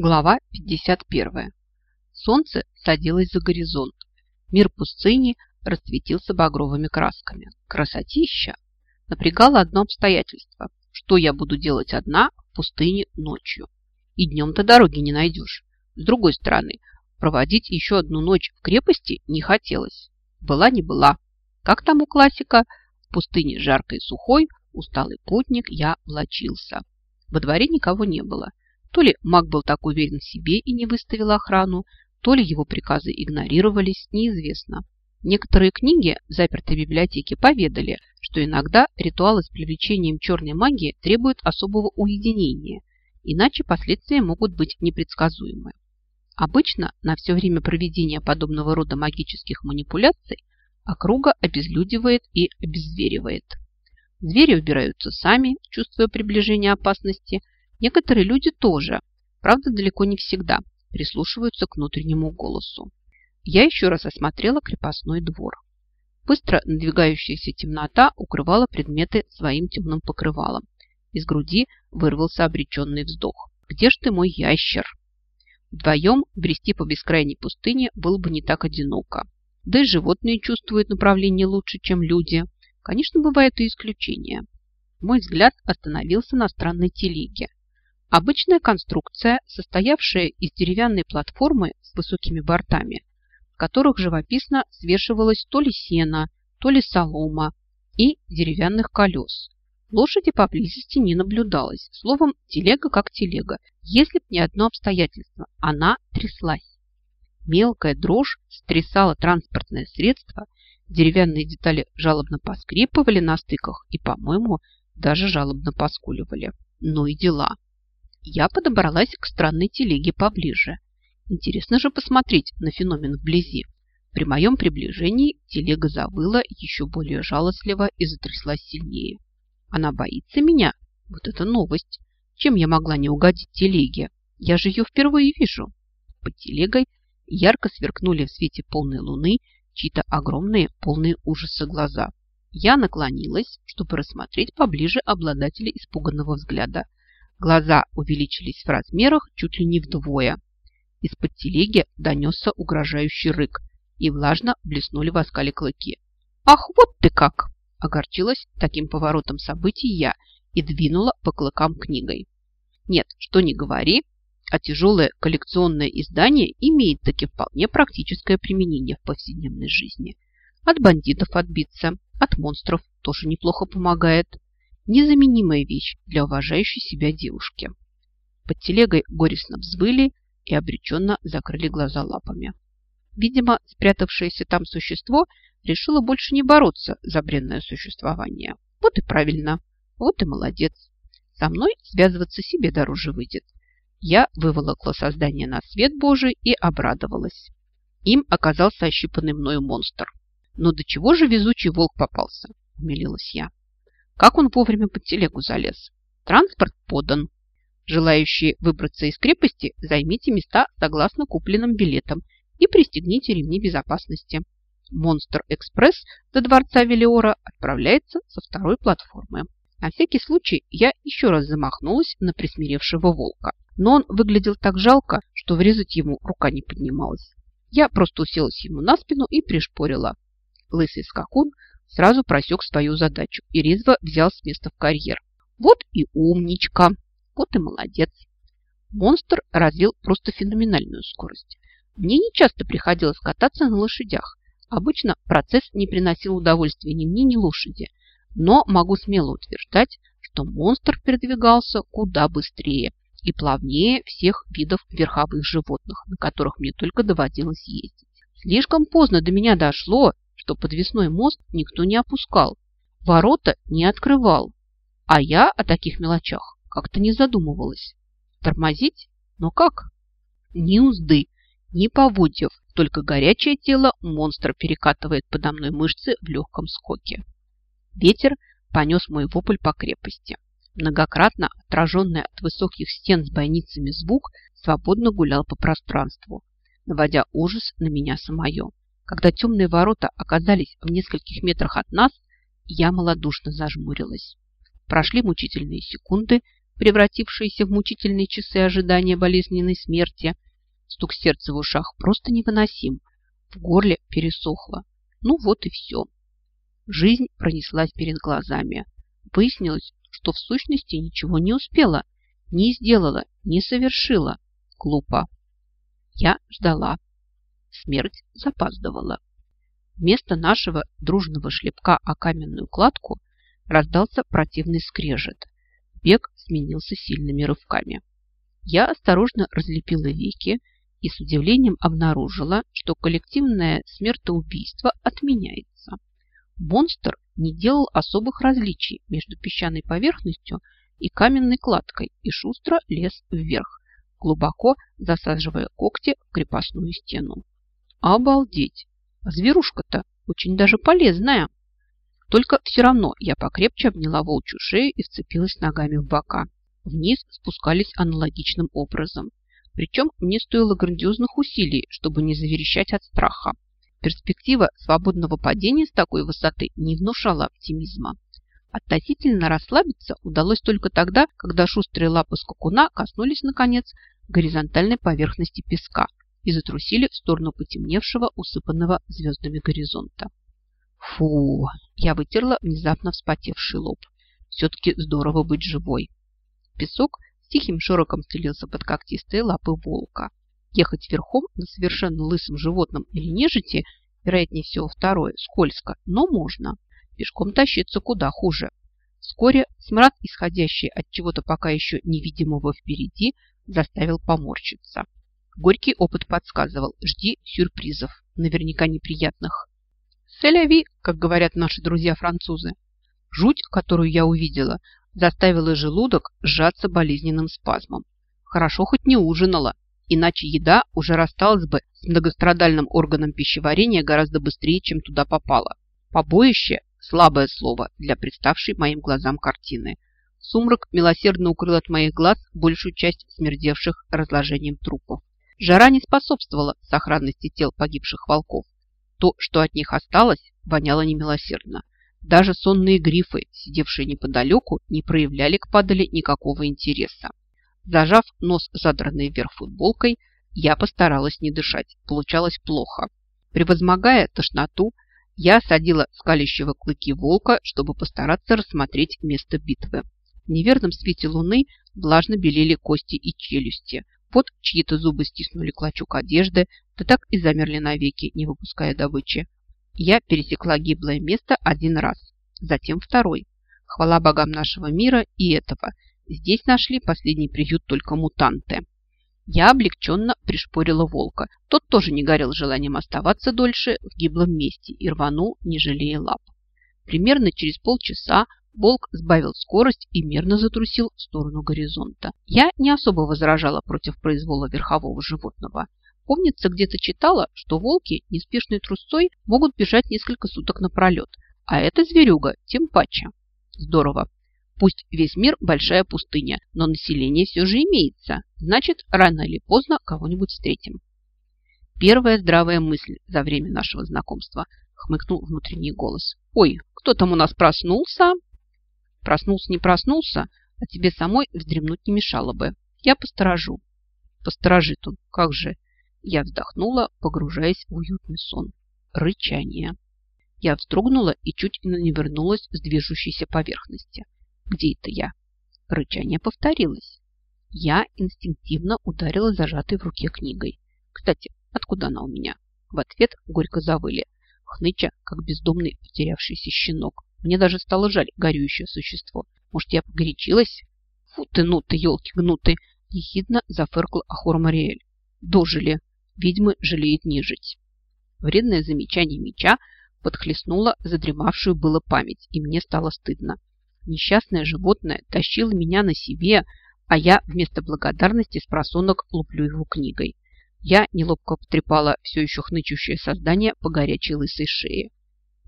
Глава 51. Солнце садилось за горизонт. Мир пустыни расцветился багровыми красками. Красотища! Напрягало одно обстоятельство. Что я буду делать одна в пустыне ночью? И днем-то дороги не найдешь. С другой стороны, проводить еще одну ночь в крепости не хотелось. Была не была. Как там у классика? В пустыне жаркой и сухой, усталый путник, я влачился. Во дворе никого не было. То ли маг был так уверен в себе и не выставил охрану, то ли его приказы игнорировались, неизвестно. Некоторые книги в запертой библиотеке поведали, что иногда ритуалы с привлечением черной магии требуют особого уединения, иначе последствия могут быть непредсказуемы. Обычно на все время проведения подобного рода магических манипуляций округа обезлюдивает и обеззверивает. Звери убираются сами, чувствуя приближение опасности – Некоторые люди тоже, правда, далеко не всегда, прислушиваются к внутреннему голосу. Я еще раз осмотрела крепостной двор. Быстро надвигающаяся темнота укрывала предметы своим темным покрывалом. Из груди вырвался обреченный вздох. «Где ж ты, мой ящер?» Вдвоем брести по бескрайней пустыне было бы не так одиноко. Да и животные чувствуют направление лучше, чем люди. Конечно, бывают и исключения. Мой взгляд остановился на странной телеге. Обычная конструкция, состоявшая из деревянной платформы с высокими бортами, в которых живописно свешивалось то ли сено, то ли солома и деревянных колес. Лошади поблизости не наблюдалось. Словом, телега как телега. Если б не одно обстоятельство, она тряслась. Мелкая дрожь стрясала транспортное средство, деревянные детали жалобно поскрипывали на стыках и, по-моему, даже жалобно поскуливали. Ну и дела. Я подобралась к странной телеге поближе. Интересно же посмотреть на феномен вблизи. При моем приближении телега завыла еще более жалостливо и затряслась сильнее. Она боится меня? Вот это новость! Чем я могла не угодить телеге? Я же ее впервые вижу. Под телегой ярко сверкнули в свете полной луны чьи-то огромные, полные ужаса глаза. Я наклонилась, чтобы рассмотреть поближе обладателя испуганного взгляда – Глаза увеличились в размерах чуть ли не вдвое. Из-под телеги донесся угрожающий рык, и влажно блеснули в оскале клыки. «Ах, вот ты как!» – огорчилась таким поворотом событий я и двинула по клыкам книгой. Нет, что не говори, а тяжелое коллекционное издание имеет таки вполне практическое применение в повседневной жизни. От бандитов отбиться, от монстров тоже неплохо помогает. Незаменимая вещь для уважающей себя девушки. Под телегой горестно взвыли и обреченно закрыли глаза лапами. Видимо, спрятавшееся там существо решило больше не бороться за бренное существование. Вот и правильно, вот и молодец. Со мной связываться себе дороже выйдет. Я выволокла создание на свет Божий и обрадовалась. Им оказался ощипанный мною монстр. Но до чего же везучий волк попался, умилилась я. Как он вовремя под телегу залез? Транспорт подан. Желающие выбраться из крепости, займите места согласно купленным билетам и пристегните ремни безопасности. Монстр-экспресс до дворца Велиора отправляется со второй платформы. На всякий случай я еще раз замахнулась на присмиревшего волка. Но он выглядел так жалко, что врезать ему рука не поднималась. Я просто уселась ему на спину и пришпорила. Лысый скакун сразу просек свою задачу и резво взял с места в карьер. Вот и умничка, вот и молодец. Монстр развил просто феноменальную скорость. Мне не часто приходилось кататься на лошадях. Обычно процесс не приносил удовольствия ни мне, ни лошади. Но могу смело утверждать, что монстр передвигался куда быстрее и плавнее всех видов верховых животных, на которых мне только доводилось ездить. Слишком поздно до меня дошло, что подвесной мост никто не опускал, ворота не открывал. А я о таких мелочах как-то не задумывалась. Тормозить? Но как? Ни узды, ни поводьев, только горячее тело монстра перекатывает подо мной мышцы в легком скоке. Ветер понес мой вопль по крепости. Многократно отраженный от высоких стен с бойницами звук свободно гулял по пространству, наводя ужас на меня самое. Когда темные ворота оказались в нескольких метрах от нас, я малодушно зажмурилась. Прошли мучительные секунды, превратившиеся в мучительные часы ожидания болезненной смерти. Стук сердца в ушах просто невыносим. В горле пересохло. Ну вот и все. Жизнь пронеслась перед глазами. Выяснилось, что в сущности ничего не успела, не сделала, не совершила. Глупо. Я ждала. Смерть запаздывала. Вместо нашего дружного шлепка о каменную кладку раздался противный скрежет. Бег сменился сильными рывками. Я осторожно разлепила веки и с удивлением обнаружила, что коллективное смертоубийство отменяется. Монстр не делал особых различий между песчаной поверхностью и каменной кладкой и шустро лез вверх, глубоко засаживая когти в крепостную стену. Обалдеть! Зверушка-то очень даже полезная. Только все равно я покрепче обняла волчью шею и вцепилась ногами в бока. Вниз спускались аналогичным образом. Причем мне стоило грандиозных усилий, чтобы не заверещать от страха. Перспектива свободного падения с такой высоты не внушала оптимизма. Относительно расслабиться удалось только тогда, когда шустрые лапы скакуна коснулись, наконец, горизонтальной поверхности песка и затрусили в сторону потемневшего, усыпанного звездами горизонта. Фу, я вытерла внезапно вспотевший лоб. Все-таки здорово быть живой. Песок с тихим шороком стелился под когтистые лапы волка. Ехать верхом на совершенно лысом животном или нежити, вероятнее всего второе, скользко, но можно. Пешком тащиться куда хуже. Вскоре смрад, исходящий от чего-то пока еще невидимого впереди, заставил поморщиться. Горький опыт подсказывал, жди сюрпризов, наверняка неприятных. Селяви, как говорят наши друзья-французы. Жуть, которую я увидела, заставила желудок сжаться болезненным спазмом. Хорошо хоть не ужинала, иначе еда уже рассталась бы с многострадальным органом пищеварения гораздо быстрее, чем туда попала. Побоище – слабое слово для представшей моим глазам картины. Сумрак милосердно укрыл от моих глаз большую часть смердевших разложением трупов. Жара не способствовала сохранности тел погибших волков. То, что от них осталось, воняло немилосердно. Даже сонные грифы, сидевшие неподалеку, не проявляли к падали никакого интереса. Зажав нос задранной вверх футболкой, я постаралась не дышать. Получалось плохо. Превозмогая тошноту, я садила скалящего клыки волка, чтобы постараться рассмотреть место битвы. В неверном свете луны влажно белели кости и челюсти. Вот чьи-то зубы стиснули клочок одежды, да так и замерли навеки, не выпуская добычи. Я пересекла гиблое место один раз, затем второй. Хвала богам нашего мира и этого. Здесь нашли последний приют только мутанты. Я облегченно пришпорила волка. Тот тоже не горел желанием оставаться дольше в гиблом месте и рванул, не жалея лап. Примерно через полчаса волк сбавил скорость и мерно затрусил в сторону горизонта. Я не особо возражала против произвола верхового животного. Помнится, где-то читала, что волки неспешной трусцой могут бежать несколько суток напролет, а эта зверюга тем паче. Здорово. Пусть весь мир большая пустыня, но население все же имеется. Значит, рано или поздно кого-нибудь встретим. Первая здравая мысль за время нашего знакомства, хмыкнул внутренний голос. Ой, кто там у нас проснулся? Проснулся, не проснулся, а тебе самой вздремнуть не мешало бы. Я посторожу. Посторожит он, как же. Я вздохнула, погружаясь в уютный сон. Рычание. Я вздрогнула и чуть не вернулась с движущейся поверхности. Где это я? Рычание повторилось. Я инстинктивно ударила зажатой в руке книгой. Кстати, откуда она у меня? В ответ горько завыли, хныча, как бездомный потерявшийся щенок. Мне даже стало жаль горюющее существо. Может, я погорячилась? Фу ты, ну ты, елки гнуты! Ехидно зафыркал Ахур Мариэль. Дожили. Ведьмы жалеет не жить. Вредное замечание меча подхлестнуло задремавшую было память, и мне стало стыдно. Несчастное животное тащило меня на себе, а я вместо благодарности с просонок луплю его книгой. Я неловко потрепала все еще хнычущее создание по горячей лысой шее.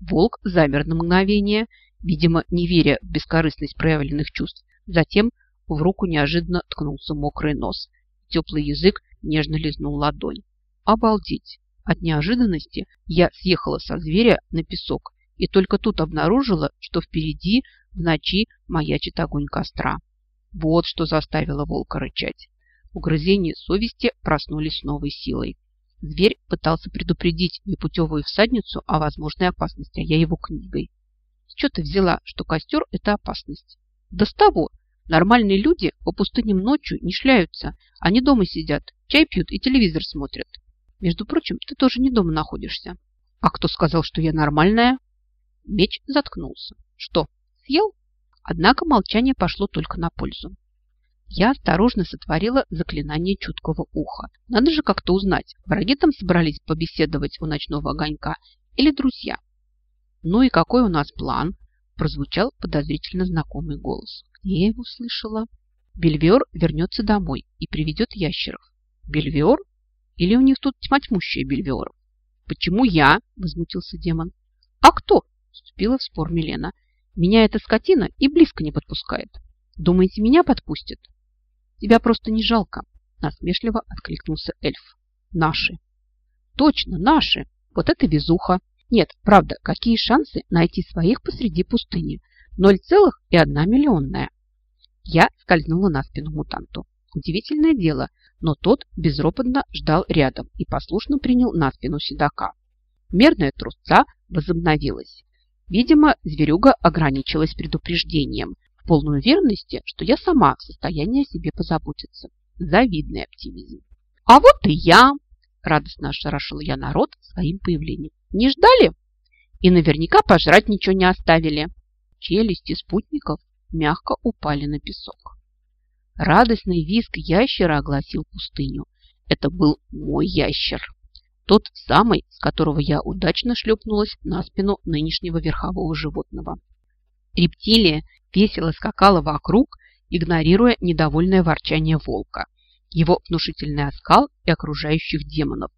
Волк замер на мгновение, видимо, не веря в бескорыстность проявленных чувств. Затем в руку неожиданно ткнулся мокрый нос. Теплый язык нежно лизнул ладонь. Обалдеть! От неожиданности я съехала со зверя на песок и только тут обнаружила, что впереди в ночи маячит огонь костра. Вот что заставило волка рычать. Угрызения совести проснулись с новой силой. Зверь пытался предупредить непутевую всадницу о возможной опасности, а я его книгой. Что ты взяла, что костер – это опасность? Да с того, нормальные люди по пустыням ночью не шляются. Они дома сидят, чай пьют и телевизор смотрят. Между прочим, ты тоже не дома находишься. А кто сказал, что я нормальная? Меч заткнулся. Что, съел? Однако молчание пошло только на пользу. Я осторожно сотворила заклинание чуткого уха. Надо же как-то узнать, враги там собрались побеседовать у ночного огонька или друзья. Ну и какой у нас план? Прозвучал подозрительно знакомый голос. Я его слышала. Бельвер вернется домой и приведет ящеров. Бельвер? Или у них тут тьма тьмущая Бельверов? Почему я? Возмутился демон. А кто? Вступила в спор Милена. Меня эта скотина и близко не подпускает. Думаете, меня подпустит? Тебя просто не жалко, насмешливо откликнулся эльф. Наши. Точно, наши. Вот это везуха. Нет, правда, какие шансы найти своих посреди пустыни? Ноль целых и одна миллионная. Я скользнула на спину мутанту. Удивительное дело, но тот безропотно ждал рядом и послушно принял на спину седока. Мерная трусца возобновилась. Видимо, зверюга ограничилась предупреждением, в полной уверенности, что я сама в состоянии о себе позаботиться. Завидный оптимизм. А вот и я! Радостно ошарашила я народ своим появлением. Не ждали? И наверняка пожрать ничего не оставили. Челюсти спутников мягко упали на песок. Радостный визг ящера огласил пустыню. Это был мой ящер. Тот самый, с которого я удачно шлепнулась на спину нынешнего верхового животного. Рептилия весело скакала вокруг, игнорируя недовольное ворчание волка, его внушительный оскал и окружающих демонов,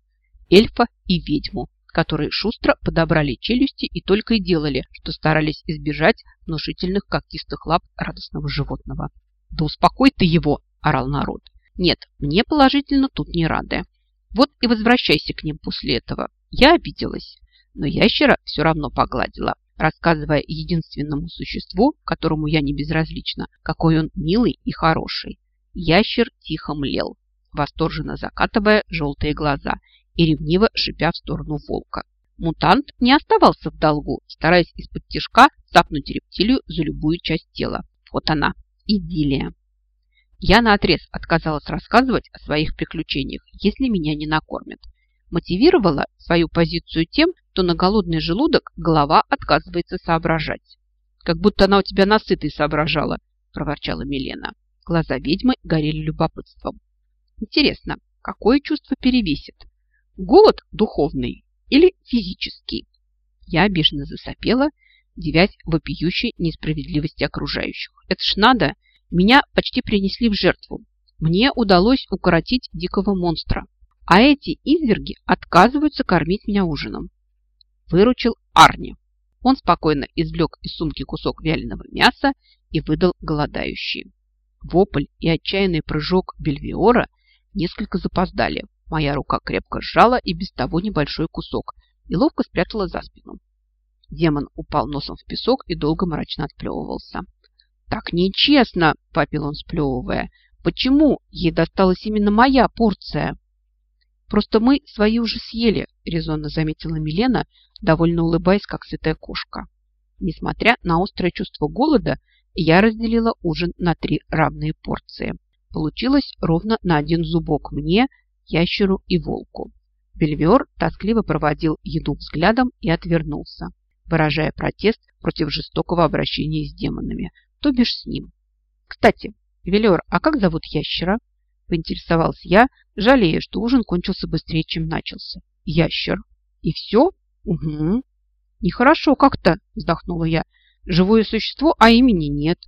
эльфа и ведьму, которые шустро подобрали челюсти и только и делали, что старались избежать внушительных когтистых лап радостного животного. «Да успокой ты его!» – орал народ. «Нет, мне положительно тут не рады. Вот и возвращайся к ним после этого. Я обиделась, но ящера все равно погладила рассказывая единственному существу, которому я не безразлична, какой он милый и хороший. Ящер тихо млел, восторженно закатывая желтые глаза и ревниво шипя в сторону волка. Мутант не оставался в долгу, стараясь из-под тишка цапнуть рептилию за любую часть тела. Вот она, идиллия. Я наотрез отказалась рассказывать о своих приключениях, если меня не накормят. Мотивировала свою позицию тем, то на голодный желудок голова отказывается соображать. «Как будто она у тебя насытой соображала», – проворчала Милена. Глаза ведьмы горели любопытством. «Интересно, какое чувство перевесит? Голод духовный или физический?» Я обиженно засопела, девясь вопиющей несправедливости окружающих. «Это ж надо! Меня почти принесли в жертву. Мне удалось укоротить дикого монстра, а эти изверги отказываются кормить меня ужином выручил Арни. Он спокойно извлек из сумки кусок вяленого мяса и выдал голодающий. Вопль и отчаянный прыжок Бельвиора несколько запоздали. Моя рука крепко сжала и без того небольшой кусок и ловко спрятала за спину. Демон упал носом в песок и долго мрачно отплевывался. «Так нечестно!» – попил он, сплевывая. «Почему ей досталась именно моя порция?» «Просто мы свои уже съели», – резонно заметила Милена, довольно улыбаясь, как сытая кошка. Несмотря на острое чувство голода, я разделила ужин на три равные порции. Получилось ровно на один зубок мне, ящеру и волку. Бельвер тоскливо проводил еду взглядом и отвернулся, выражая протест против жестокого обращения с демонами, то бишь с ним. Кстати, Велиор, а как зовут ящера? Поинтересовался я, жалея, что ужин кончился быстрее, чем начался. Ящер. И все? Угу. Нехорошо как-то, вздохнула я. Живое существо, а имени нет.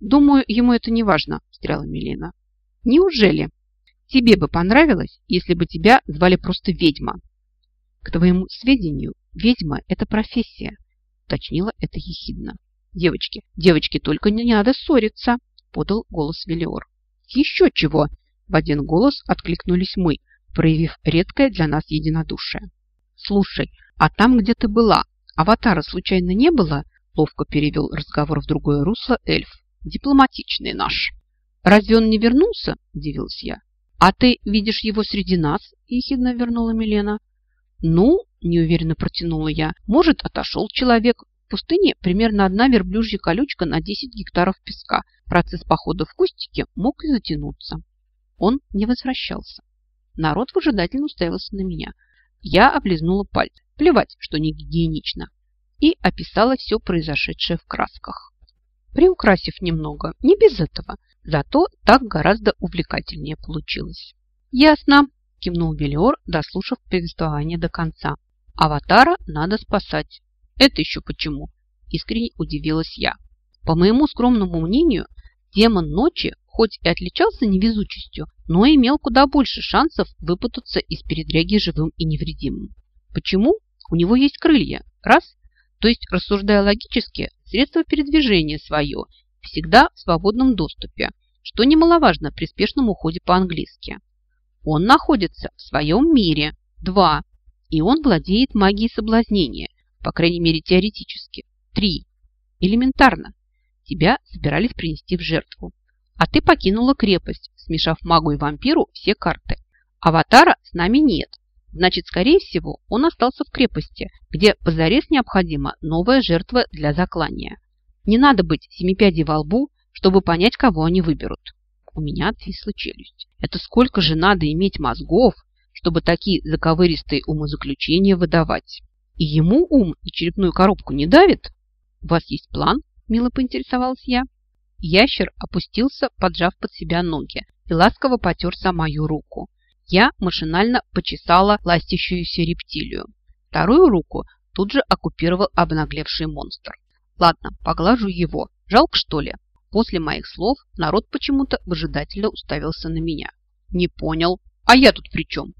Думаю, ему это не важно, встряла Милена. Неужели? Тебе бы понравилось, если бы тебя звали просто ведьма. К твоему сведению, ведьма – это профессия, уточнила это ехидно. Девочки, девочки, только не надо ссориться, подал голос Велиор. Еще чего? В один голос откликнулись мы, проявив редкое для нас единодушие. Слушай, а там, где ты была, аватара случайно не было? Ловко перевел разговор в другое русло эльф. Дипломатичный наш. разве он не вернулся?» – удивилась я. «А ты видишь его среди нас?» – ехидно вернула Милена. «Ну, – неуверенно протянула я, – может, отошел человек. В пустыне примерно одна верблюжья колючка на 10 гектаров песка. Процесс похода в кустике мог и затянуться». Он не возвращался. Народ выжидательно уставился на меня. Я облизнула пальцы. Плевать, что не гигиенично. И описала все произошедшее в красках. Приукрасив немного, не без этого, зато так гораздо увлекательнее получилось. «Ясно», – кивнул Белиор, дослушав повествование до конца. «Аватара надо спасать». «Это еще почему?» – искренне удивилась я. По моему скромному мнению, демон ночи хоть и отличался невезучестью, но имел куда больше шансов выпутаться из передряги живым и невредимым. Почему? У него есть крылья. Раз. То есть, рассуждая логически, средство передвижения свое всегда в свободном доступе, что немаловажно при спешном уходе по-английски. Он находится в своем мире. Два. И он владеет магией соблазнения, по крайней мере теоретически. Три. Элементарно. Тебя собирались принести в жертву а ты покинула крепость, смешав магу и вампиру все карты. Аватара с нами нет. Значит, скорее всего, он остался в крепости, где позарез необходима новая жертва для заклания. Не надо быть семипядей во лбу, чтобы понять, кого они выберут. У меня отвисла челюсть. Это сколько же надо иметь мозгов, чтобы такие заковыристые умозаключения выдавать? И ему ум и черепную коробку не давит? У вас есть план? Мило поинтересовалась я. Ящер опустился, поджав под себя ноги, и ласково потерся мою руку. Я машинально почесала ластящуюся рептилию. Вторую руку тут же оккупировал обнаглевший монстр. Ладно, поглажу его. Жалко, что ли? После моих слов народ почему-то выжидательно уставился на меня. Не понял. А я тут при чем?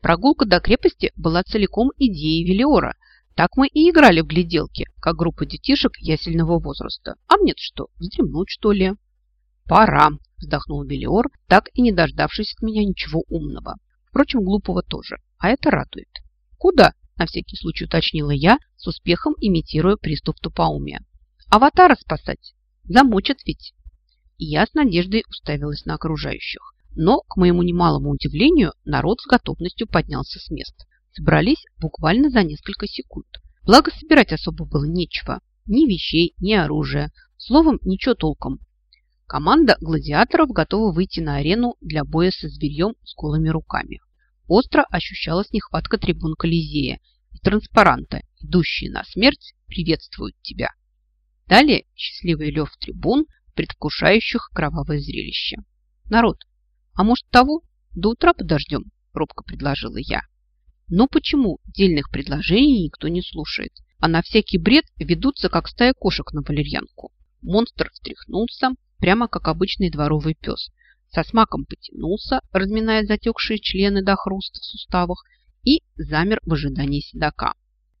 Прогулка до крепости была целиком идеей Велиора, так мы и играли в гляделки, как группа детишек ясельного возраста. А мне что, вздремнуть, что ли? Пора, вздохнул Белиор, так и не дождавшись от меня ничего умного. Впрочем, глупого тоже. А это радует. Куда? На всякий случай уточнила я, с успехом имитируя приступ тупоумия. Аватара спасать. Замочат ведь. И я с надеждой уставилась на окружающих. Но, к моему немалому удивлению, народ с готовностью поднялся с места собрались буквально за несколько секунд. Благо, собирать особо было нечего. Ни вещей, ни оружия. Словом, ничего толком. Команда гладиаторов готова выйти на арену для боя со зверьем с голыми руками. Остро ощущалась нехватка трибун Колизея и транспаранта, идущие на смерть, приветствуют тебя. Далее счастливый лев трибун, предвкушающих кровавое зрелище. Народ, а может того, до утра подождем, робко предложила я. Но почему дельных предложений никто не слушает, а на всякий бред ведутся, как стая кошек на валерьянку? Монстр встряхнулся, прямо как обычный дворовый пес, со смаком потянулся, разминая затекшие члены до хруста в суставах, и замер в ожидании седока.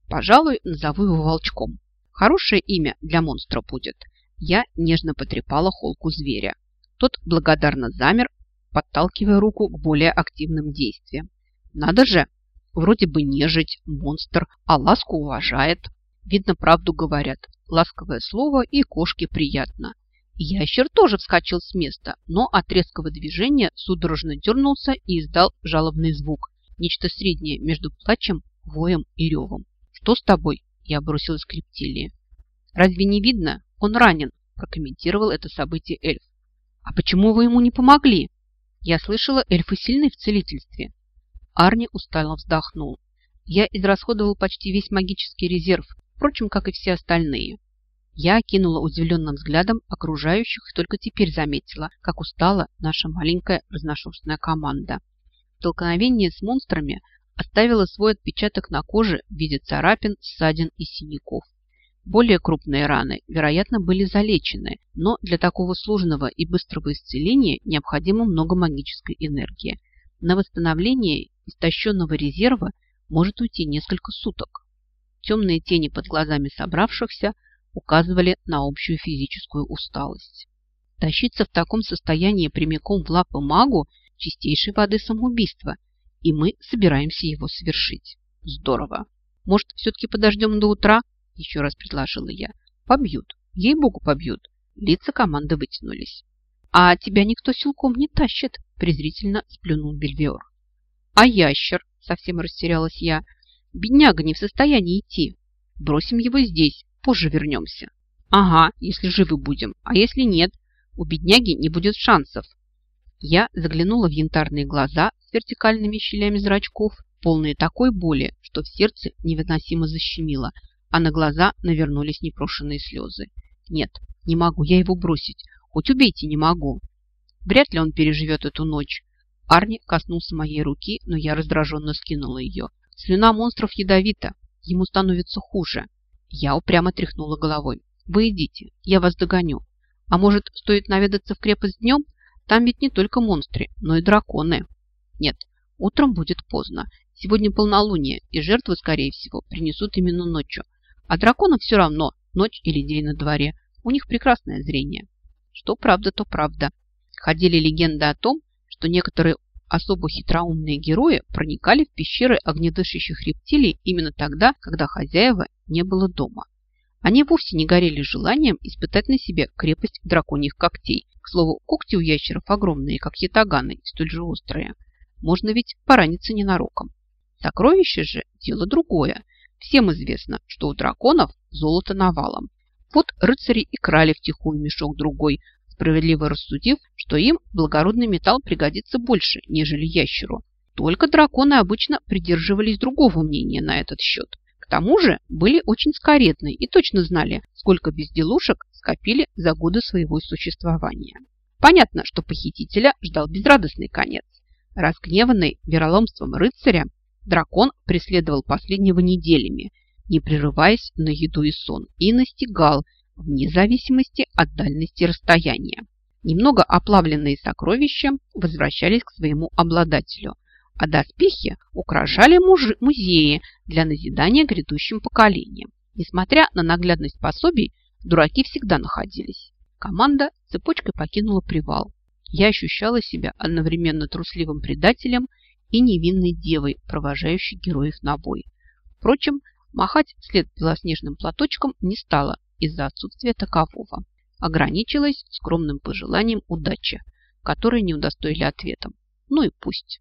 Пожалуй, назову его волчком. Хорошее имя для монстра будет. Я нежно потрепала холку зверя. Тот благодарно замер, подталкивая руку к более активным действиям. Надо же, Вроде бы нежить, монстр, а ласку уважает. Видно, правду говорят. Ласковое слово и кошке приятно. Ящер тоже вскочил с места, но от резкого движения судорожно дернулся и издал жалобный звук. Нечто среднее между плачем, воем и ревом. «Что с тобой?» – я бросилась к рептилии. «Разве не видно? Он ранен», – прокомментировал это событие эльф. «А почему вы ему не помогли?» Я слышала, эльфы сильны в целительстве. Арни устало вздохнул. Я израсходовал почти весь магический резерв, впрочем, как и все остальные. Я окинула удивленным взглядом окружающих и только теперь заметила, как устала наша маленькая разношерстная команда. Столкновение с монстрами оставило свой отпечаток на коже в виде царапин, ссадин и синяков. Более крупные раны, вероятно, были залечены, но для такого сложного и быстрого исцеления необходимо много магической энергии. На восстановление истощенного резерва может уйти несколько суток. Темные тени под глазами собравшихся указывали на общую физическую усталость. Тащиться в таком состоянии прямиком в лапы магу – чистейшей воды самоубийство, и мы собираемся его совершить. Здорово. Может, все-таки подождем до утра? Еще раз предложила я. Побьют. Ей-богу, побьют. Лица команды вытянулись. «А тебя никто силком не тащит», – презрительно сплюнул Бельвиор. «А ящер?» – совсем растерялась я. «Бедняга не в состоянии идти. Бросим его здесь, позже вернемся». «Ага, если живы будем. А если нет, у бедняги не будет шансов». Я заглянула в янтарные глаза с вертикальными щелями зрачков, полные такой боли, что в сердце невыносимо защемило, а на глаза навернулись непрошенные слезы. «Нет, не могу я его бросить. Хоть убейте не могу. Вряд ли он переживет эту ночь. Арни коснулся моей руки, но я раздраженно скинула ее. Слюна монстров ядовита. Ему становится хуже. Я упрямо тряхнула головой. Вы идите, я вас догоню. А может, стоит наведаться в крепость днем? Там ведь не только монстры, но и драконы. Нет, утром будет поздно. Сегодня полнолуние, и жертвы, скорее всего, принесут именно ночью. А драконам все равно, ночь или день на дворе. У них прекрасное зрение. Что правда, то правда. Ходили легенды о том, что некоторые особо хитроумные герои проникали в пещеры огнедышащих рептилий именно тогда, когда хозяева не было дома. Они вовсе не горели желанием испытать на себе крепость драконьих когтей. К слову, когти у ящеров огромные, как ятаганы, столь же острые. Можно ведь пораниться ненароком. Сокровище же – дело другое. Всем известно, что у драконов золото навалом. Вот рыцари и крали втихую мешок другой, справедливо рассудив, что им благородный металл пригодится больше, нежели ящеру. Только драконы обычно придерживались другого мнения на этот счет. К тому же были очень скоредны и точно знали, сколько безделушек скопили за годы своего существования. Понятно, что похитителя ждал безрадостный конец. Разгневанный вероломством рыцаря, дракон преследовал последнего неделями – не прерываясь на еду и сон, и настигал вне зависимости от дальности расстояния. Немного оплавленные сокровища возвращались к своему обладателю, а доспехи украшали музеи для назидания грядущим поколениям. Несмотря на наглядность пособий, дураки всегда находились. Команда цепочкой покинула привал. Я ощущала себя одновременно трусливым предателем и невинной девой, провожающей героев на бой. Впрочем, Махать вслед белоснежным платочком не стала из-за отсутствия такового. Ограничилась скромным пожеланием удачи, которое не удостоили ответом. Ну и пусть.